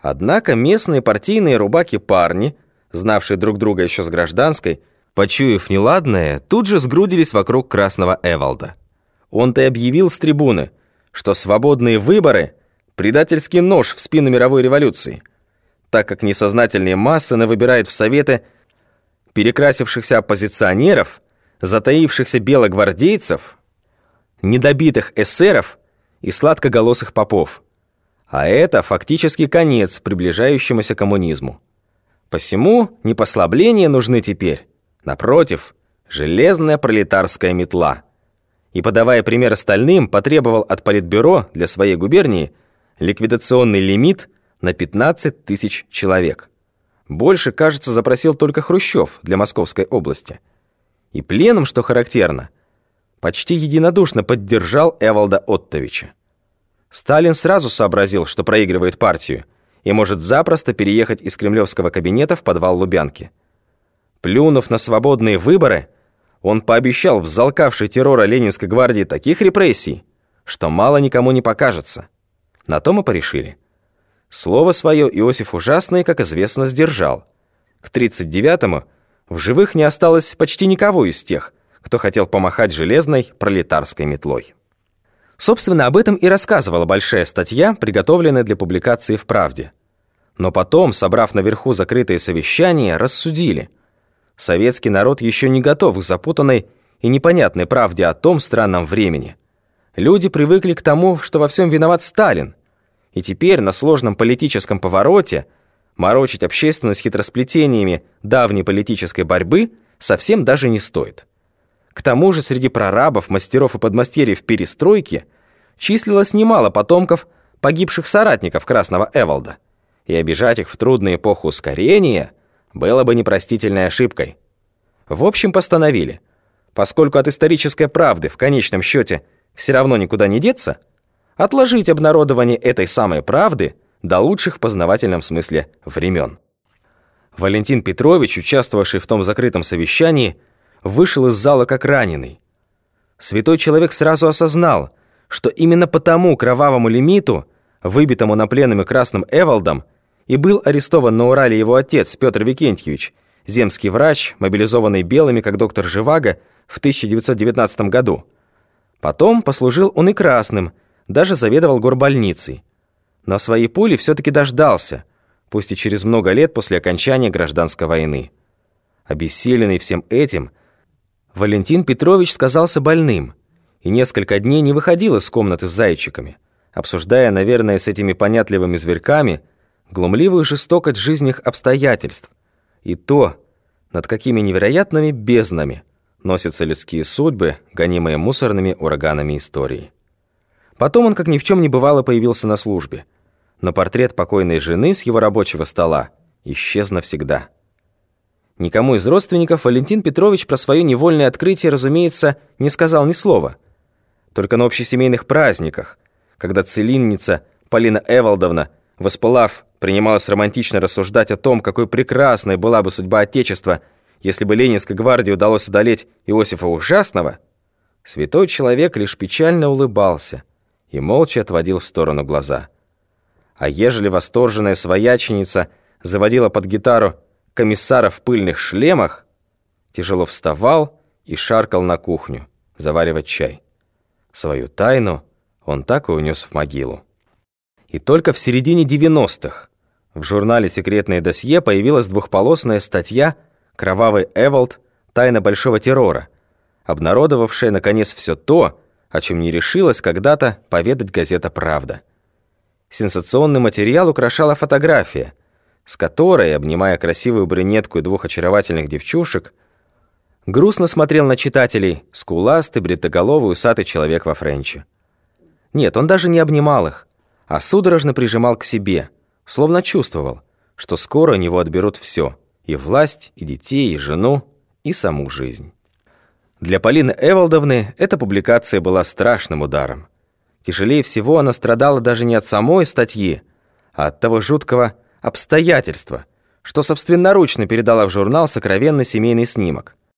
Однако местные партийные рубаки-парни, знавшие друг друга еще с гражданской, почуяв неладное, тут же сгрудились вокруг Красного Эвалда. Он-то объявил с трибуны, что свободные выборы – предательский нож в спину мировой революции, так как несознательные массы навыбирают в Советы перекрасившихся оппозиционеров, затаившихся белогвардейцев, недобитых эсеров и сладкоголосых попов – а это фактически конец приближающемуся коммунизму. Посему не послабления нужны теперь, напротив, железная пролетарская метла. И подавая пример остальным, потребовал от Политбюро для своей губернии ликвидационный лимит на 15 тысяч человек. Больше, кажется, запросил только Хрущев для Московской области. И пленум, что характерно, почти единодушно поддержал Эвалда Оттовича. Сталин сразу сообразил, что проигрывает партию и может запросто переехать из кремлевского кабинета в подвал Лубянки. Плюнув на свободные выборы, он пообещал взалкавшей террора Ленинской гвардии таких репрессий, что мало никому не покажется. На то мы порешили. Слово свое Иосиф Ужасный, как известно, сдержал. К 39-му в живых не осталось почти никого из тех, кто хотел помахать железной пролетарской метлой. Собственно, об этом и рассказывала большая статья, приготовленная для публикации в «Правде». Но потом, собрав наверху закрытые совещания, рассудили. Советский народ еще не готов к запутанной и непонятной правде о том странном времени. Люди привыкли к тому, что во всем виноват Сталин. И теперь на сложном политическом повороте морочить общественность хитросплетениями давней политической борьбы совсем даже не стоит. К тому же среди прорабов, мастеров и подмастерьев перестройки числилось немало потомков погибших соратников Красного Эволда, и обижать их в трудную эпоху ускорения было бы непростительной ошибкой. В общем, постановили, поскольку от исторической правды в конечном счете все равно никуда не деться, отложить обнародование этой самой правды до лучших в познавательном смысле времен. Валентин Петрович, участвовавший в том закрытом совещании, вышел из зала как раненый. Святой человек сразу осознал, что именно по тому кровавому лимиту, выбитому на пленами Красным Эвалдом, и был арестован на Урале его отец Петр Викентьевич, земский врач, мобилизованный белыми, как доктор Живаго, в 1919 году. Потом послужил он и красным, даже заведовал горбольницей. Но своей пули все-таки дождался, пусть и через много лет после окончания гражданской войны. Обессиленный всем этим, Валентин Петрович сказался больным и несколько дней не выходил из комнаты с зайчиками, обсуждая, наверное, с этими понятливыми зверьками глумливую жестокость жизненных обстоятельств и то, над какими невероятными безднами носятся людские судьбы, гонимые мусорными ураганами истории. Потом он, как ни в чем не бывало, появился на службе, но портрет покойной жены с его рабочего стола исчез навсегда. Никому из родственников Валентин Петрович про свое невольное открытие, разумеется, не сказал ни слова. Только на общесемейных праздниках, когда целинница Полина Эвалдовна, воспылав, принималась романтично рассуждать о том, какой прекрасной была бы судьба Отечества, если бы Ленинской гвардии удалось одолеть Иосифа Ужасного, святой человек лишь печально улыбался и молча отводил в сторону глаза. А ежели восторженная свояченица заводила под гитару комиссара в пыльных шлемах, тяжело вставал и шаркал на кухню, заваривать чай. Свою тайну он так и унес в могилу. И только в середине 90-х в журнале «Секретное досье» появилась двухполосная статья «Кровавый Эволд. Тайна большого террора», обнародовавшая, наконец, все то, о чем не решилась когда-то поведать газета «Правда». Сенсационный материал украшала фотография – с которой, обнимая красивую брюнетку и двух очаровательных девчушек, грустно смотрел на читателей скуластый, бритоголовый, усатый человек во френче. Нет, он даже не обнимал их, а судорожно прижимал к себе, словно чувствовал, что скоро у него отберут все — и власть, и детей, и жену, и саму жизнь. Для Полины Эвалдовны эта публикация была страшным ударом. Тяжелее всего она страдала даже не от самой статьи, а от того жуткого обстоятельства, что собственноручно передала в журнал сокровенный семейный снимок.